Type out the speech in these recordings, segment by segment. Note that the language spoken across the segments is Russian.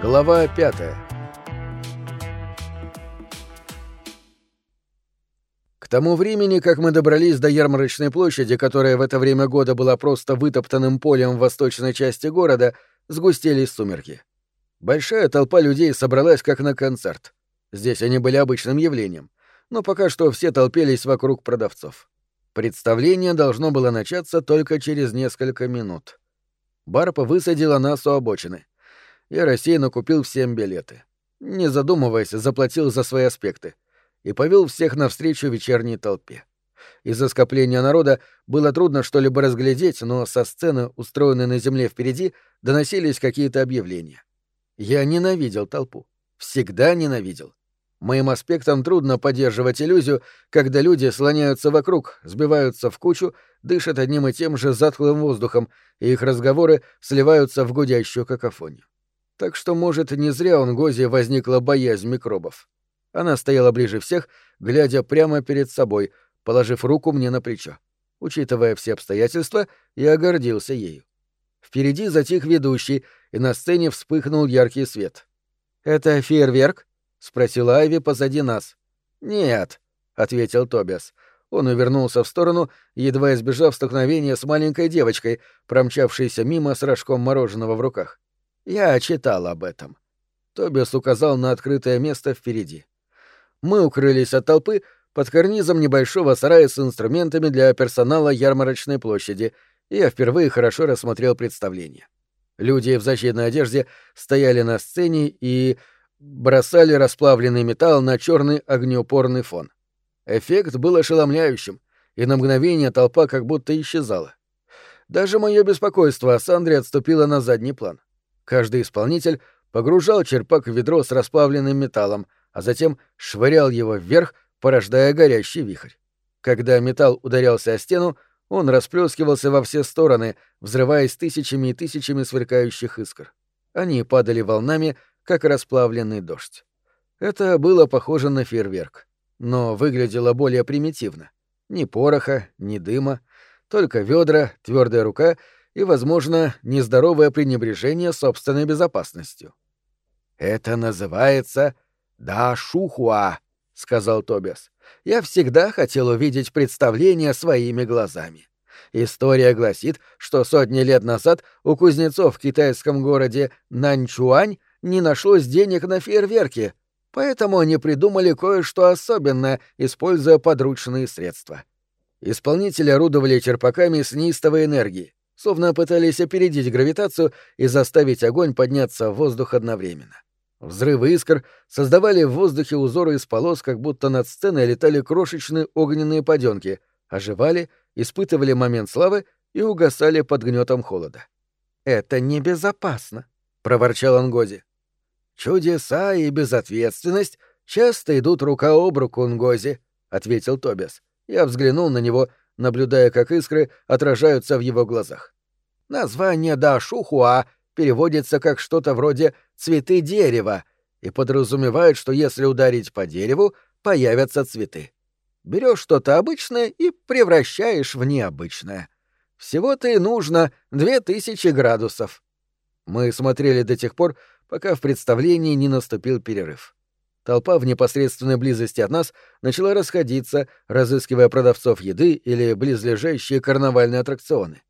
Глава пятая. К тому времени, как мы добрались до ярмарочной площади, которая в это время года была просто вытоптанным полем в восточной части города, сгустились сумерки. Большая толпа людей собралась как на концерт. Здесь они были обычным явлением, но пока что все толпились вокруг продавцов. Представление должно было начаться только через несколько минут. Барпа высадила нас у обочины — я рассеянно купил всем билеты. Не задумываясь, заплатил за свои аспекты и повел всех навстречу вечерней толпе. Из-за скопления народа было трудно что-либо разглядеть, но со сцены, устроенной на земле впереди, доносились какие-то объявления. Я ненавидел толпу. Всегда ненавидел. Моим аспектам трудно поддерживать иллюзию, когда люди слоняются вокруг, сбиваются в кучу, дышат одним и тем же затхлым воздухом, и их разговоры сливаются в гудящую какофонию. Так что, может, не зря у Нгози возникла боязнь микробов. Она стояла ближе всех, глядя прямо перед собой, положив руку мне на плечо. Учитывая все обстоятельства, я гордился ею. Впереди затих ведущий, и на сцене вспыхнул яркий свет. «Это фейерверк?» — спросила Айви позади нас. «Нет», — ответил Тобиас. Он увернулся в сторону, едва избежав столкновения с маленькой девочкой, промчавшейся мимо с рожком мороженого в руках. Я читал об этом. Тобиас указал на открытое место впереди. Мы укрылись от толпы под карнизом небольшого сарая с инструментами для персонала ярмарочной площади, и я впервые хорошо рассмотрел представление. Люди в защитной одежде стояли на сцене и бросали расплавленный металл на черный огнеупорный фон. Эффект был ошеломляющим, и на мгновение толпа как будто исчезала. Даже мое беспокойство о Сандре отступило на задний план. Каждый исполнитель погружал черпак в ведро с расплавленным металлом, а затем швырял его вверх, порождая горящий вихрь. Когда металл ударялся о стену, он расплескивался во все стороны, взрываясь тысячами и тысячами сверкающих искр. Они падали волнами, как расплавленный дождь. Это было похоже на фейерверк, но выглядело более примитивно. Ни пороха, ни дыма, только ведра, твердая рука — и, возможно, нездоровое пренебрежение собственной безопасностью. «Это называется «да-шухуа», — сказал Тобиас. «Я всегда хотел увидеть представление своими глазами. История гласит, что сотни лет назад у кузнецов в китайском городе Нанчуань не нашлось денег на фейерверки, поэтому они придумали кое-что особенное, используя подручные средства. Исполнители орудовали черпаками с неистовой энергией, словно пытались опередить гравитацию и заставить огонь подняться в воздух одновременно. Взрывы искр создавали в воздухе узоры из полос, как будто над сценой летали крошечные огненные подёнки, оживали, испытывали момент славы и угасали под гнетом холода. «Это небезопасно», — проворчал Ангози. «Чудеса и безответственность часто идут рука об руку, Нгози», — ответил Тобиас. Я взглянул на него, наблюдая, как искры отражаются в его глазах. Название Дашухуа переводится как что-то вроде «цветы дерева» и подразумевает, что если ударить по дереву, появятся цветы. Берешь что-то обычное и превращаешь в необычное. Всего-то и нужно две тысячи градусов. Мы смотрели до тех пор, пока в представлении не наступил перерыв. Толпа в непосредственной близости от нас начала расходиться, разыскивая продавцов еды или близлежащие карнавальные аттракционы.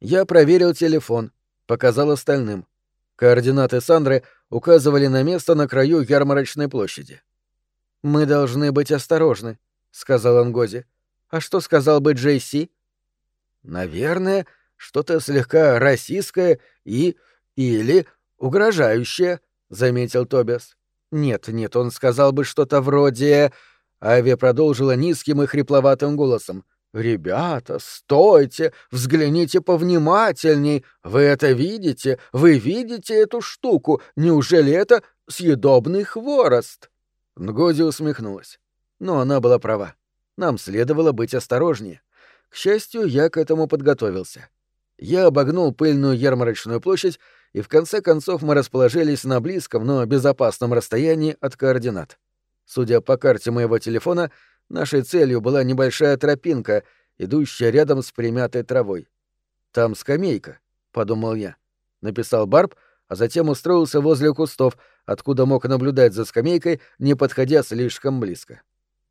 Я проверил телефон, показал остальным. Координаты Сандры указывали на место на краю ярмарочной площади. «Мы должны быть осторожны», — сказал Ангози. «А что сказал бы Джейси?» «Наверное, что-то слегка российское и... или угрожающее», — заметил Тобиас. Нет, нет, он сказал бы что-то вроде... Ави продолжила низким и хрипловатым голосом. «Ребята, стойте, взгляните повнимательней. Вы это видите? Вы видите эту штуку? Неужели это съедобный хворост?» Нгози усмехнулась. Но она была права. Нам следовало быть осторожнее. К счастью, я к этому подготовился. Я обогнул пыльную ярмарочную площадь и в конце концов мы расположились на близком, но безопасном расстоянии от координат. Судя по карте моего телефона, нашей целью была небольшая тропинка, идущая рядом с примятой травой. «Там скамейка», — подумал я. Написал Барб, а затем устроился возле кустов, откуда мог наблюдать за скамейкой, не подходя слишком близко.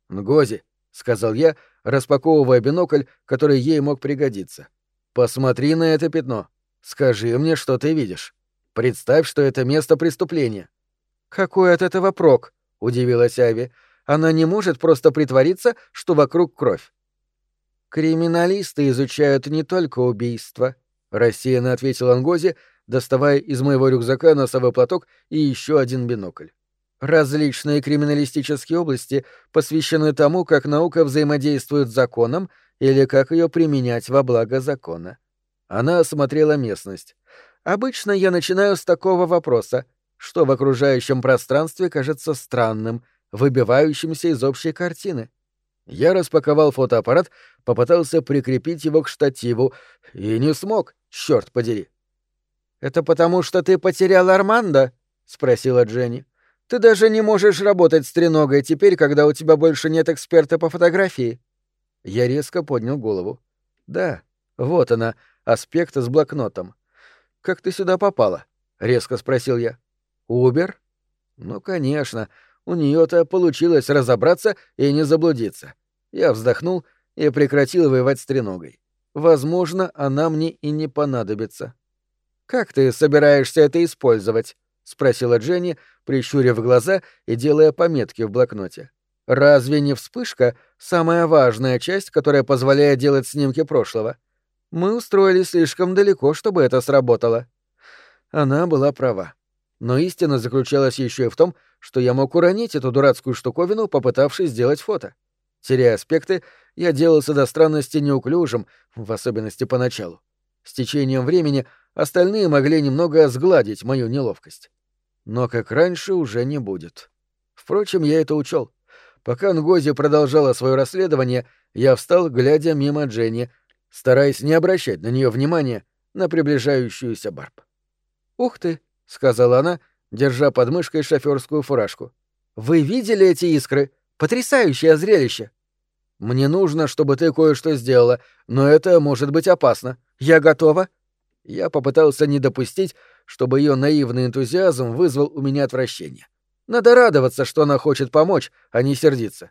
«Нгози», — сказал я, распаковывая бинокль, который ей мог пригодиться. «Посмотри на это пятно. Скажи мне, что ты видишь. Представь, что это место преступления». «Какой от этого прок?» — удивилась Ави. «Она не может просто притвориться, что вокруг кровь». «Криминалисты изучают не только убийства», — рассеянно ответил Ангози, доставая из моего рюкзака носовой платок и еще один бинокль. Различные криминалистические области посвящены тому, как наука взаимодействует с законом или как ее применять во благо закона. Она осмотрела местность. Обычно я начинаю с такого вопроса, что в окружающем пространстве кажется странным, выбивающимся из общей картины. Я распаковал фотоаппарат, попытался прикрепить его к штативу и не смог, черт подери. «Это потому, что ты потерял Армандо?» — спросила Дженни. «Ты даже не можешь работать с треногой теперь, когда у тебя больше нет эксперта по фотографии». Я резко поднял голову. «Да, вот она, аспект с блокнотом. Как ты сюда попала?» — резко спросил я. «Убер?» «Ну, конечно, у нее то получилось разобраться и не заблудиться». Я вздохнул и прекратил воевать с треногой. Возможно, она мне и не понадобится. «Как ты собираешься это использовать?» — спросила Дженни, прищурив глаза и делая пометки в блокноте. «Разве не вспышка — самая важная часть, которая позволяет делать снимки прошлого? Мы устроили слишком далеко, чтобы это сработало». Она была права. Но истина заключалась еще и в том, что я мог уронить эту дурацкую штуковину, попытавшись сделать фото. Теряя аспекты, я делался до странности неуклюжим, в особенности поначалу. С течением времени остальные могли немного сгладить мою неловкость. Но как раньше уже не будет. Впрочем, я это учел. Пока Нгози продолжала свое расследование, я встал, глядя мимо Дженни, стараясь не обращать на нее внимания на приближающуюся Барб. «Ух ты!» — сказала она, держа под мышкой шоферскую фуражку. «Вы видели эти искры? Потрясающее зрелище!» «Мне нужно, чтобы ты кое-что сделала, но это может быть опасно. Я готова». Я попытался не допустить, чтобы ее наивный энтузиазм вызвал у меня отвращение. Надо радоваться, что она хочет помочь, а не сердиться.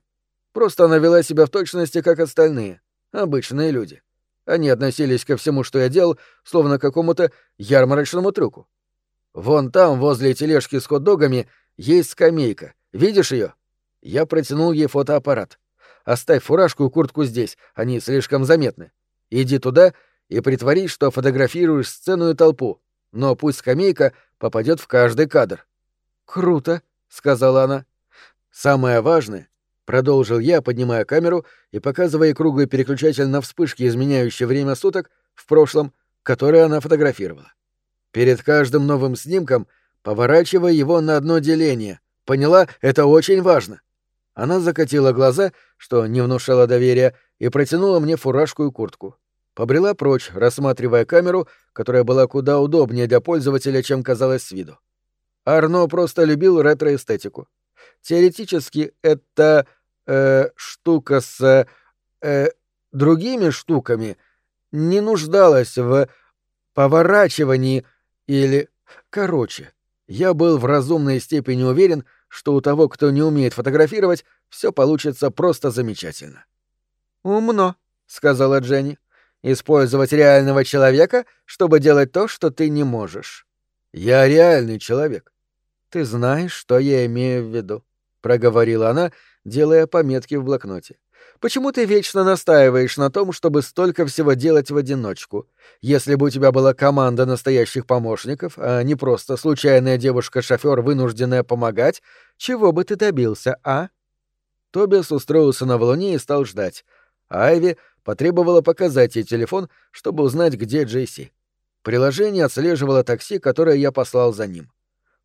Просто она вела себя в точности, как остальные, обычные люди. Они относились ко всему, что я делал, словно к какому-то ярмарочному трюку. Вон там, возле тележки с хот-догами, есть скамейка. Видишь ее? Я протянул ей фотоаппарат. Оставь фуражку и куртку здесь, они слишком заметны. Иди туда и притворись, что фотографируешь сцену и толпу, но пусть скамейка попадет в каждый кадр. Круто, сказала она. Самое важное, продолжил я, поднимая камеру и показывая круглый переключатель на вспышки, изменяющие время суток в прошлом, которые она фотографировала. Перед каждым новым снимком поворачивай его на одно деление. Поняла? Это очень важно. Она закатила глаза, что не внушало доверия, и протянула мне фуражку и куртку. Побрела прочь, рассматривая камеру, которая была куда удобнее для пользователя, чем казалось с виду. Арно просто любил ретроэстетику. Теоретически это э, штука с э, другими штуками не нуждалась в поворачивании или... Короче, я был в разумной степени уверен, что у того, кто не умеет фотографировать, все получится просто замечательно. «Умно», — сказала Дженни. «Использовать реального человека, чтобы делать то, что ты не можешь». «Я реальный человек». «Ты знаешь, что я имею в виду», — проговорила она, делая пометки в блокноте. Почему ты вечно настаиваешь на том, чтобы столько всего делать в одиночку? Если бы у тебя была команда настоящих помощников, а не просто случайная девушка-шофер, вынужденная помогать, чего бы ты добился, а? Тобиас устроился на валуне и стал ждать. Айви потребовала показать ей телефон, чтобы узнать, где Джейси. Приложение отслеживало такси, которое я послал за ним.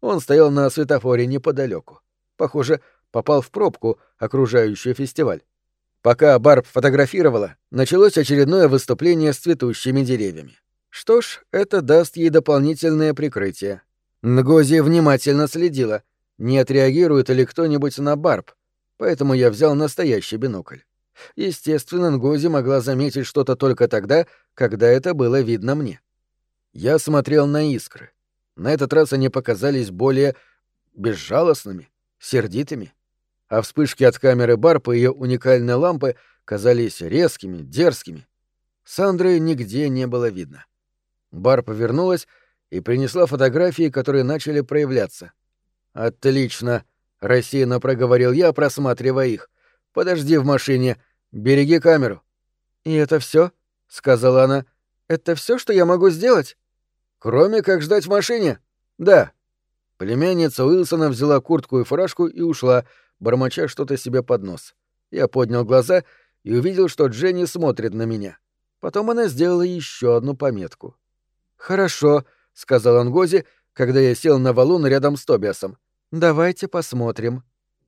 Он стоял на светофоре неподалеку. Похоже, попал в пробку, окружающую фестиваль. Пока Барб фотографировала, началось очередное выступление с цветущими деревьями. Что ж, это даст ей дополнительное прикрытие. Нгози внимательно следила, не отреагирует ли кто-нибудь на Барб, поэтому я взял настоящий бинокль. Естественно, Нгози могла заметить что-то только тогда, когда это было видно мне. Я смотрел на искры. На этот раз они показались более безжалостными, сердитыми. А вспышки от камеры Барпа и ее уникальной лампы казались резкими, дерзкими. Сандры нигде не было видно. Бар повернулась и принесла фотографии, которые начали проявляться. «Отлично!» — рассеянно проговорил я, просматривая их. «Подожди в машине. Береги камеру». «И это все? сказала она. «Это все, что я могу сделать?» «Кроме как ждать в машине?» «Да». Племянница Уилсона взяла куртку и фуражку и ушла, бормоча что-то себе под нос. Я поднял глаза и увидел, что Дженни смотрит на меня. Потом она сделала еще одну пометку. «Хорошо», — сказал Ангози, когда я сел на валун рядом с Тобиасом. «Давайте посмотрим».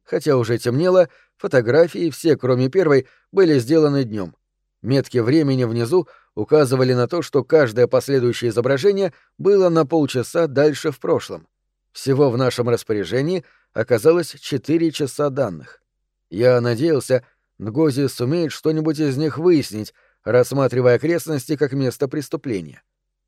Хотя уже темнело, фотографии, все кроме первой, были сделаны днем. Метки времени внизу указывали на то, что каждое последующее изображение было на полчаса дальше в прошлом. Всего в нашем распоряжении оказалось четыре часа данных. Я надеялся, Нгози сумеет что-нибудь из них выяснить, рассматривая окрестности как место преступления.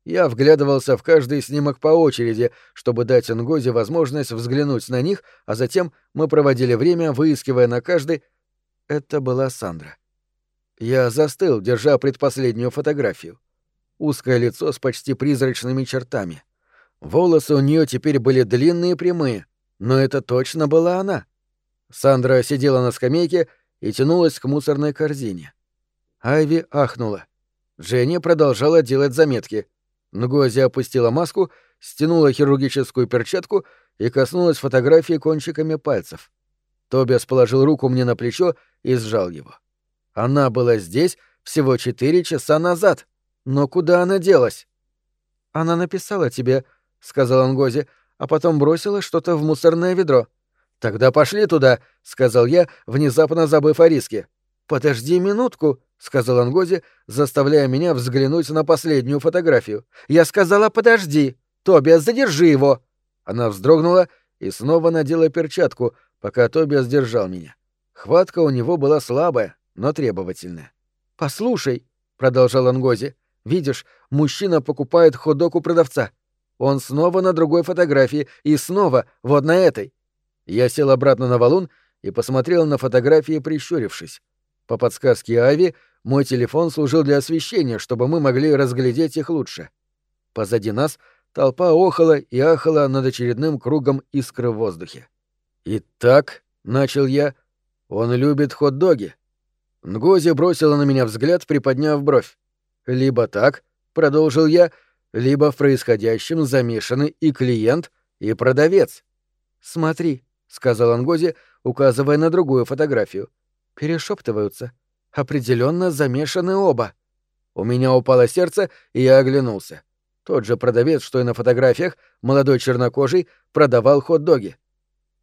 Я вглядывался в каждый снимок по очереди, чтобы дать Нгози возможность взглянуть на них, а затем мы проводили время, выискивая на каждый... Это была Сандра. Я застыл, держа предпоследнюю фотографию. Узкое лицо с почти призрачными чертами. Волосы у нее теперь были длинные и прямые, но это точно была она. Сандра сидела на скамейке и тянулась к мусорной корзине. Айви ахнула. Дженни продолжала делать заметки. Нгози опустила маску, стянула хирургическую перчатку и коснулась фотографии кончиками пальцев. Тобиас положил руку мне на плечо и сжал его. Она была здесь всего четыре часа назад. Но куда она делась? Она написала тебе, сказал Ангози, а потом бросила что-то в мусорное ведро. Тогда пошли туда, сказал я, внезапно забыв о риске. Подожди минутку, сказал Ангози, заставляя меня взглянуть на последнюю фотографию. Я сказала, подожди. Тобиас, задержи его. Она вздрогнула и снова надела перчатку, пока Тобиас держал меня. Хватка у него была слабая, но требовательная. Послушай, продолжал Ангози, видишь, мужчина покупает хот-дог у продавца. Он снова на другой фотографии и снова вот на этой. Я сел обратно на валун и посмотрел на фотографии, прищурившись. По подсказке Ави, мой телефон служил для освещения, чтобы мы могли разглядеть их лучше. Позади нас толпа охала и ахала над очередным кругом искры в воздухе. «Итак», — начал я, — «он любит хот-доги». Нгози бросила на меня взгляд, приподняв бровь. «Либо так», — продолжил я, — «либо в происходящем замешаны и клиент, и продавец». «Смотри», — сказал Ангози, указывая на другую фотографию перешептываются. Определенно замешаны оба. У меня упало сердце, и я оглянулся. Тот же продавец, что и на фотографиях, молодой чернокожий, продавал хот-доги.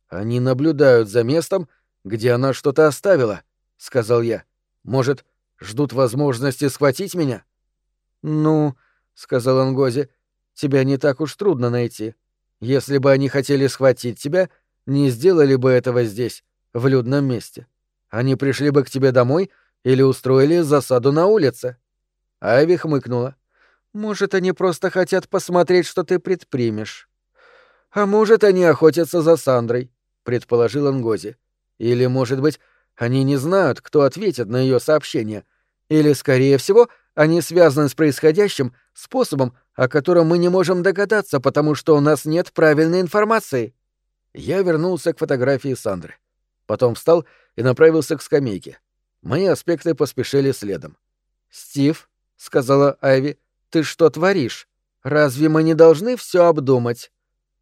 Они наблюдают за местом, где она что-то оставила, сказал я. Может, ждут возможности схватить меня? Ну, сказал Ангози, тебя не так уж трудно найти. Если бы они хотели схватить тебя, не сделали бы этого здесь, в людном месте. Они пришли бы к тебе домой или устроили засаду на улице. Айви хмыкнула. Может, они просто хотят посмотреть, что ты предпримешь. А может, они охотятся за Сандрой, предположил Ангози. Или, может быть, они не знают, кто ответит на ее сообщение. Или, скорее всего, они связаны с происходящим способом, о котором мы не можем догадаться, потому что у нас нет правильной информации. Я вернулся к фотографии Сандры. Потом встал и направился к скамейке. Мои аспекты поспешили следом. «Стив», — сказала Айви, — «ты что творишь? Разве мы не должны все обдумать?»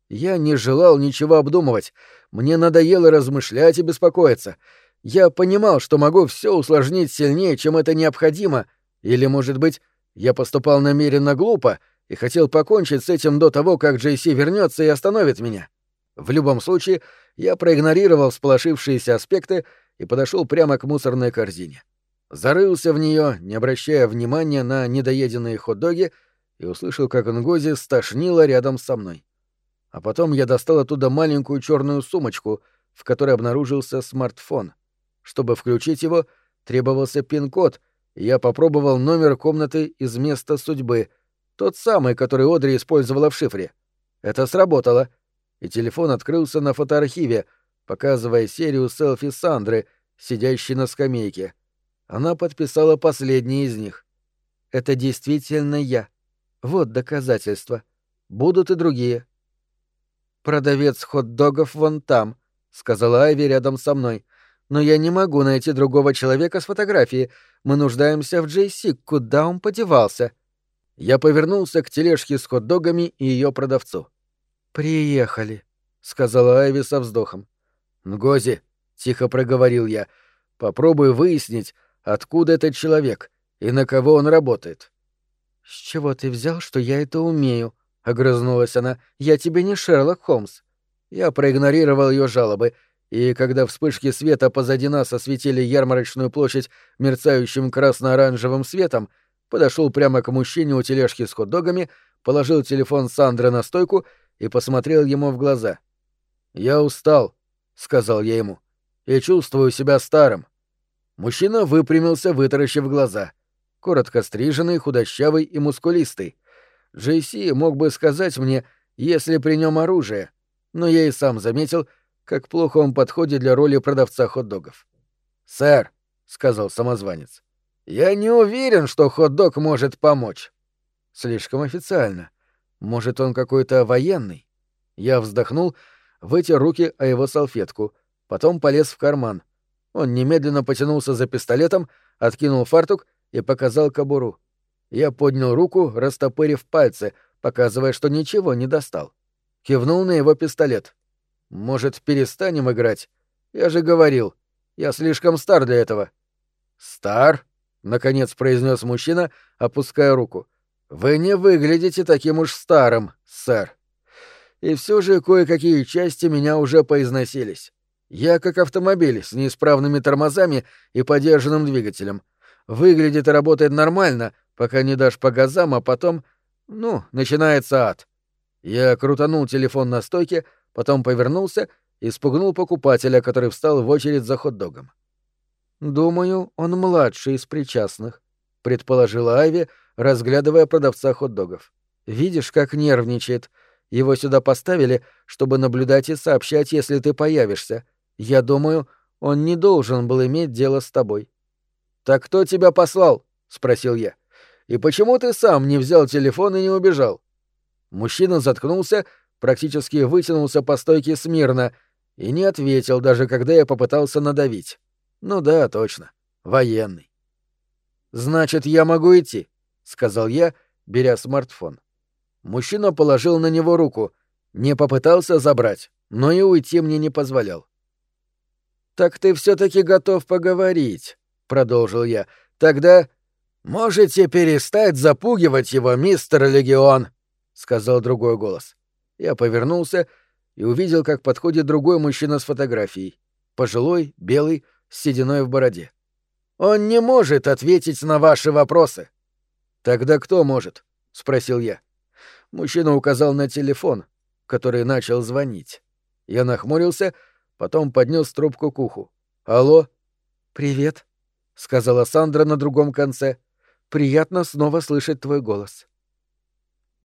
Я не желал ничего обдумывать. Мне надоело размышлять и беспокоиться. Я понимал, что могу все усложнить сильнее, чем это необходимо. Или, может быть, я поступал намеренно глупо и хотел покончить с этим до того, как Джейси вернется и остановит меня. В любом случае, я проигнорировал сполошившиеся аспекты и подошел прямо к мусорной корзине. Зарылся в нее, не обращая внимания на недоеденные хот-доги, и услышал, как Нгози стошнило рядом со мной. А потом я достал оттуда маленькую черную сумочку, в которой обнаружился смартфон. Чтобы включить его, требовался пин-код, я попробовал номер комнаты из места судьбы, тот самый, который Одри использовала в шифре. Это сработало, и телефон открылся на фотоархиве, показывая серию селфи Сандры, сидящей на скамейке. Она подписала последний из них. «Это действительно я. Вот доказательства. Будут и другие». «Продавец хот-догов вон там», — сказала Айви рядом со мной. «Но я не могу найти другого человека с фотографией. Мы нуждаемся в Джейси. Куда он подевался?» Я повернулся к тележке с хот-догами и ее продавцу. «Приехали», — сказала Айви со вздохом. «Нгози», — тихо проговорил я, — «попробуй выяснить, откуда этот человек и на кого он работает». «С чего ты взял, что я это умею?» — огрызнулась она. «Я тебе не Шерлок Холмс». Я проигнорировал ее жалобы, и когда вспышки света позади нас осветили ярмарочную площадь мерцающим красно-оранжевым светом, подошел прямо к мужчине у тележки с хот-догами, положил телефон Сандры на стойку и посмотрел ему в глаза. «Я устал», — сказал я ему, — «и чувствую себя старым». Мужчина выпрямился, вытаращив глаза. Коротко стриженный, худощавый и мускулистый. Джейси мог бы сказать мне, если при нем оружие, но я и сам заметил, как плохо он подходит для роли продавца хот-догов. «Сэр», — сказал самозванец, — «я не уверен, что хот-дог может помочь». Слишком официально. Может, он какой-то военный? Я вздохнул, вытер руки о его салфетку, потом полез в карман. Он немедленно потянулся за пистолетом, откинул фартук и показал кобуру. Я поднял руку, растопырив пальцы, показывая, что ничего не достал. Кивнул на его пистолет. «Может, перестанем играть? Я же говорил, я слишком стар для этого». «Стар?» — наконец произнес мужчина, опуская руку. Вы не выглядите таким уж старым, сэр. И все же кое-какие части меня уже поизносились. Я как автомобиль с неисправными тормозами и подержанным двигателем. Выглядит и работает нормально, пока не дашь по газам, а потом... Ну, начинается ад. Я крутанул телефон на стойке, потом повернулся и спугнул покупателя, который встал в очередь за хот-догом. «Думаю, он младший из причастных», — предположила Айви, — разглядывая продавца хот-догов. «Видишь, как нервничает. Его сюда поставили, чтобы наблюдать и сообщать, если ты появишься. Я думаю, он не должен был иметь дело с тобой». «Так кто тебя послал?» — спросил я. «И почему ты сам не взял телефон и не убежал?» Мужчина заткнулся, практически вытянулся по стойке смирно и не ответил, даже когда я попытался надавить. «Ну да, точно. Военный». «Значит, я могу идти?» — сказал я, беря смартфон. Мужчина положил на него руку, не попытался забрать, но и уйти мне не позволял. «Так ты все-таки готов поговорить», — продолжил я. «Тогда можете перестать запугивать его, мистер Легион», — сказал другой голос. Я повернулся и увидел, как подходит другой мужчина с фотографией. Пожилой, белый, с сединой в бороде. «Он не может ответить на ваши вопросы», «Тогда кто может?» — спросил я. Мужчина указал на телефон, который начал звонить. Я нахмурился, потом поднес трубку к уху. «Алло?» «Привет», — сказала Сандра на другом конце. «Приятно снова слышать твой голос».